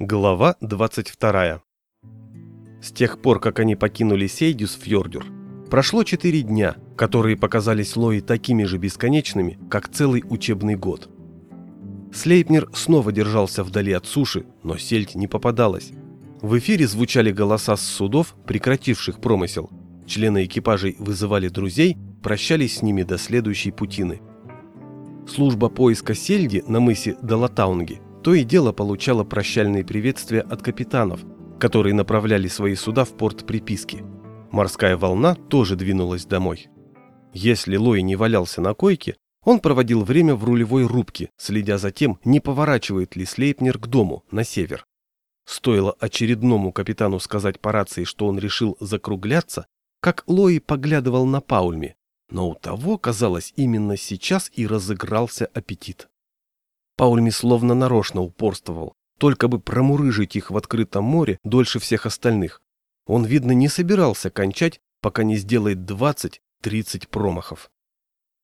Глава 22. С тех пор, как они покинули Сейдюс Фьордюр, прошло четыре дня, которые показались Лои такими же бесконечными, как целый учебный год. Слейпнер снова держался вдали от суши, но сельдь не попадалась. В эфире звучали голоса с судов, прекративших промысел. Члены экипажей вызывали друзей, прощались с ними до следующей путины. Служба поиска сельди на мысе Далатаунге то и дело получала прощальные приветствия от капитанов, которые направляли свои суда в порт приписки. Морская волна тоже двинулась домой. Если Лой не валялся на койке, он проводил время в рулевой рубке, следя за тем, не поворачивает ли Слейпнер к дому, на север. Стоило очередному капитану сказать по рации, что он решил закругляться, как Лои поглядывал на Паульме, но у того, казалось, именно сейчас и разыгрался аппетит. Паульми словно нарочно упорствовал, только бы промурыжить их в открытом море дольше всех остальных. Он, видно, не собирался кончать, пока не сделает 20-30 промахов.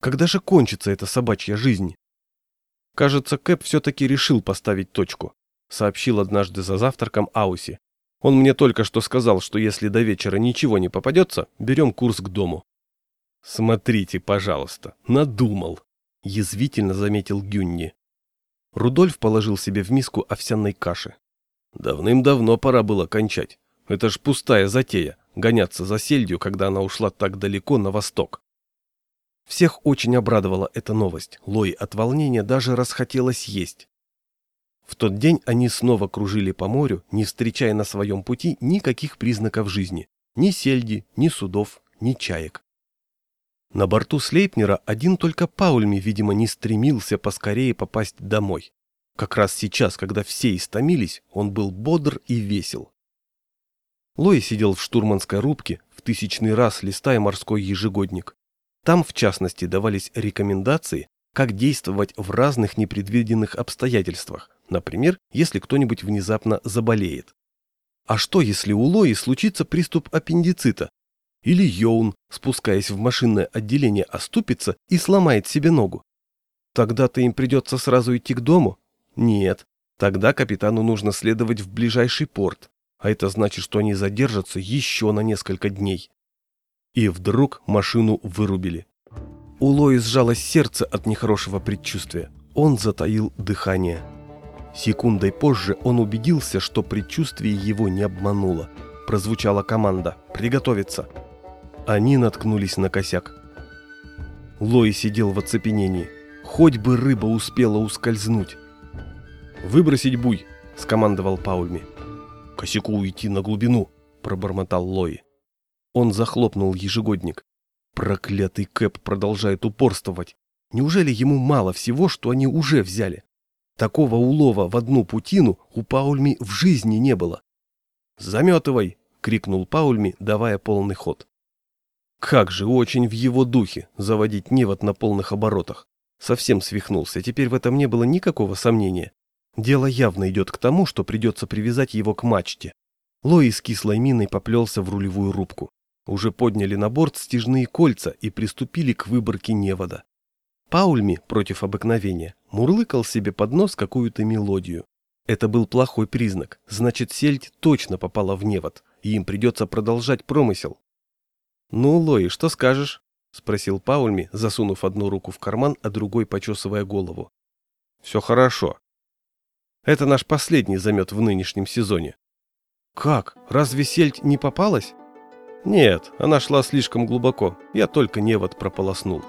Когда же кончится эта собачья жизнь? Кажется, Кэп все-таки решил поставить точку, сообщил однажды за завтраком Ауси. Он мне только что сказал, что если до вечера ничего не попадется, берем курс к дому. Смотрите, пожалуйста, надумал, язвительно заметил Гюнни. Рудольф положил себе в миску овсяной каши. Давным-давно пора было кончать. Это ж пустая затея, гоняться за сельдью, когда она ушла так далеко на восток. Всех очень обрадовала эта новость. Лой от волнения даже расхотелось есть. В тот день они снова кружили по морю, не встречая на своем пути никаких признаков жизни. Ни сельди, ни судов, ни чаек. На борту Слейпнера один только Паульми, видимо, не стремился поскорее попасть домой. Как раз сейчас, когда все истомились, он был бодр и весел. Лой сидел в штурманской рубке, в тысячный раз листая морской ежегодник. Там, в частности, давались рекомендации, как действовать в разных непредвиденных обстоятельствах, например, если кто-нибудь внезапно заболеет. А что, если у Лои случится приступ аппендицита, или Йоун, спускаясь в машинное отделение, оступится и сломает себе ногу. Тогда-то им придется сразу идти к дому? Нет. Тогда капитану нужно следовать в ближайший порт, а это значит, что они задержатся еще на несколько дней. И вдруг машину вырубили. У Лои сжалось сердце от нехорошего предчувствия. Он затаил дыхание. Секундой позже он убедился, что предчувствие его не обмануло. Прозвучала команда «Приготовиться!» Они наткнулись на косяк. Лой сидел в оцепенении. Хоть бы рыба успела ускользнуть. «Выбросить буй!» – скомандовал Паульми. «Косяку уйти на глубину!» – пробормотал Лой. Он захлопнул ежегодник. Проклятый Кэп продолжает упорствовать. Неужели ему мало всего, что они уже взяли? Такого улова в одну путину у Паульми в жизни не было. «Заметывай!» — крикнул Паульми, давая полный ход. Как же очень в его духе заводить невод на полных оборотах. Совсем свихнулся, теперь в этом не было никакого сомнения. Дело явно идет к тому, что придется привязать его к мачте. Лои с кислой миной поплелся в рулевую рубку. Уже подняли на борт стяжные кольца и приступили к выборке невода. Паульми, против обыкновения, мурлыкал себе под нос какую-то мелодию. Это был плохой признак, значит сельдь точно попала в невод, и им придется продолжать промысел. «Ну, Лои, что скажешь?» — спросил Паульми, засунув одну руку в карман, а другой почесывая голову. «Все хорошо. Это наш последний замет в нынешнем сезоне». «Как? Разве сельдь не попалась?» «Нет, она шла слишком глубоко, я только невод прополоснул».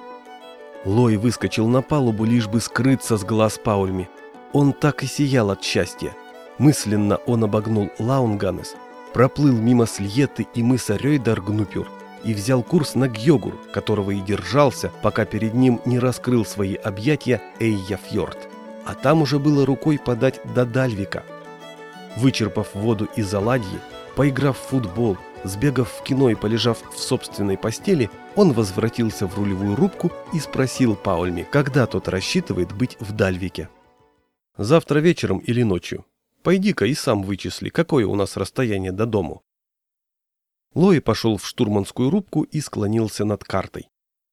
Лой выскочил на палубу, лишь бы скрыться с глаз Паульми. Он так и сиял от счастья. Мысленно он обогнул Лаунганес, проплыл мимо Сльеты и мыса Рейдар-Гнупюр и взял курс на Гьогур, которого и держался, пока перед ним не раскрыл свои объятия Эйяфьорд. А там уже было рукой подать до Дальвика. Вычерпав воду из оладьи, поиграв в футбол, сбегав в кино и полежав в собственной постели, он возвратился в рулевую рубку и спросил Паульми, когда тот рассчитывает быть в Дальвике. «Завтра вечером или ночью. Пойди-ка и сам вычисли, какое у нас расстояние до дому». Лои пошел в штурманскую рубку и склонился над картой.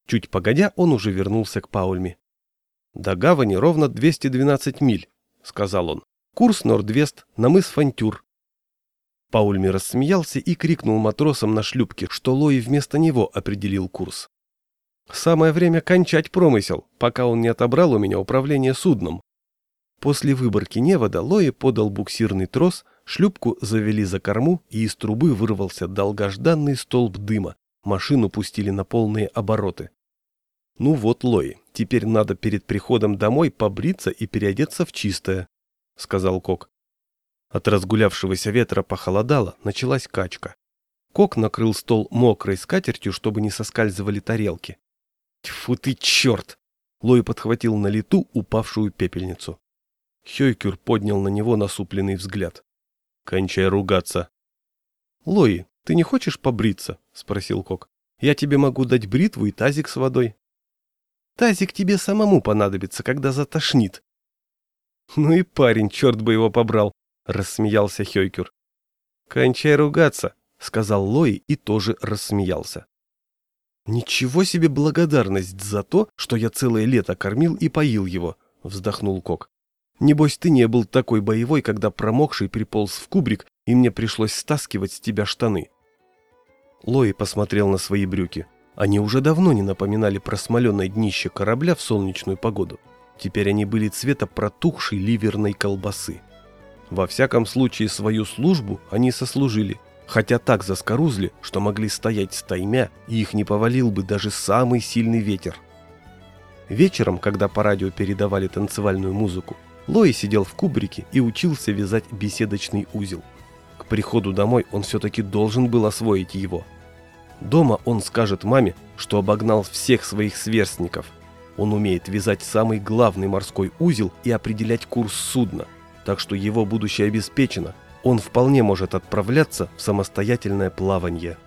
Чуть погодя, он уже вернулся к Паульме. «До гавани ровно 212 миль», — сказал он. Курс Нордвест на мыс Фантюр. Паульми рассмеялся и крикнул матросам на шлюпке, что Лои вместо него определил курс. Самое время кончать промысел, пока он не отобрал у меня управление судном. После выборки невода Лои подал буксирный трос, шлюпку завели за корму, и из трубы вырвался долгожданный столб дыма. Машину пустили на полные обороты. Ну вот, Лои, теперь надо перед приходом домой побриться и переодеться в чистое, сказал Кок. От разгулявшегося ветра похолодало, началась качка. Кок накрыл стол мокрой скатертью, чтобы не соскальзывали тарелки. Тьфу ты черт! Лой подхватил на лету упавшую пепельницу. Хёйкюр поднял на него насупленный взгляд. «Кончай ругаться». «Лои, ты не хочешь побриться?» — спросил Кок. «Я тебе могу дать бритву и тазик с водой». «Тазик тебе самому понадобится, когда затошнит». «Ну и парень, черт бы его побрал!» — рассмеялся Хёйкюр. «Кончай ругаться», — сказал Лои и тоже рассмеялся. «Ничего себе благодарность за то, что я целое лето кормил и поил его», — вздохнул Кок. «Небось, ты не был такой боевой, когда промокший приполз в кубрик, и мне пришлось стаскивать с тебя штаны». Лои посмотрел на свои брюки. Они уже давно не напоминали просмоленное днище корабля в солнечную погоду. Теперь они были цвета протухшей ливерной колбасы. Во всяком случае, свою службу они сослужили – хотя так заскорузли, что могли стоять стаймя, и их не повалил бы даже самый сильный ветер. Вечером, когда по радио передавали танцевальную музыку, Лои сидел в кубрике и учился вязать беседочный узел. К приходу домой он все-таки должен был освоить его. Дома он скажет маме, что обогнал всех своих сверстников. Он умеет вязать самый главный морской узел и определять курс судна, так что его будущее обеспечено, он вполне может отправляться в самостоятельное плавание –